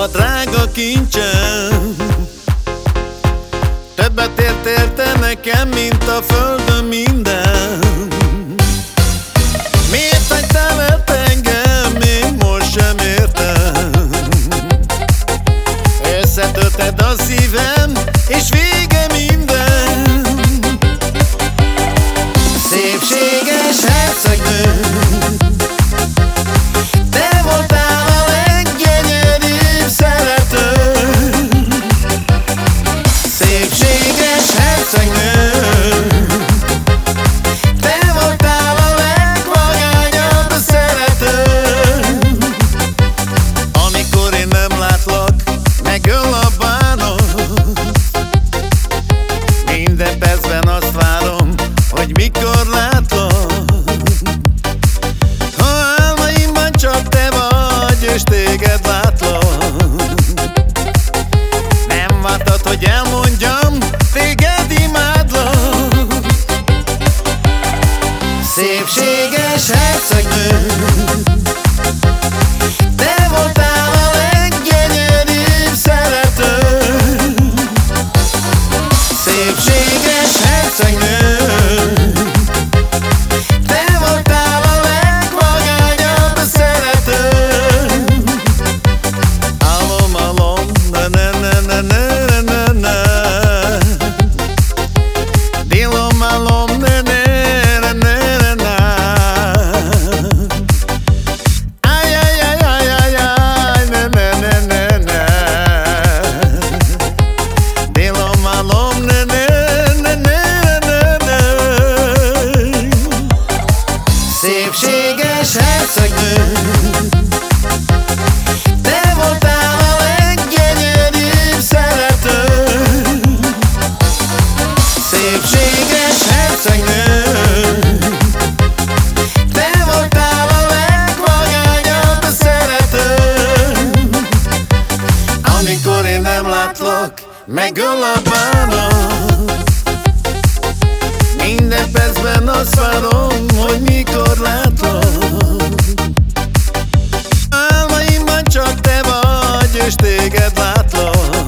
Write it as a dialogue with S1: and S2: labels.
S1: a kincsem Többet ért érte nekem, mint a földön minden. Miért hagytál el engem, én most sem értem? Összetötted a szívem, Percben azt várom, hogy mikor látlak Ha álmaimban csak te vagy, és téged látlak. Nem vártad, hogy elmondjam, téged imádlak. Szépséges hercegnő Te voltál a leggyönyörűbb hercegnő Te voltál a legvagányabb szeretőm Amikor én nem látlak, megöl a bánat. Minden percben azt várom, hogy mikor látlak. Álmaimban csak te vagy, és téged látlak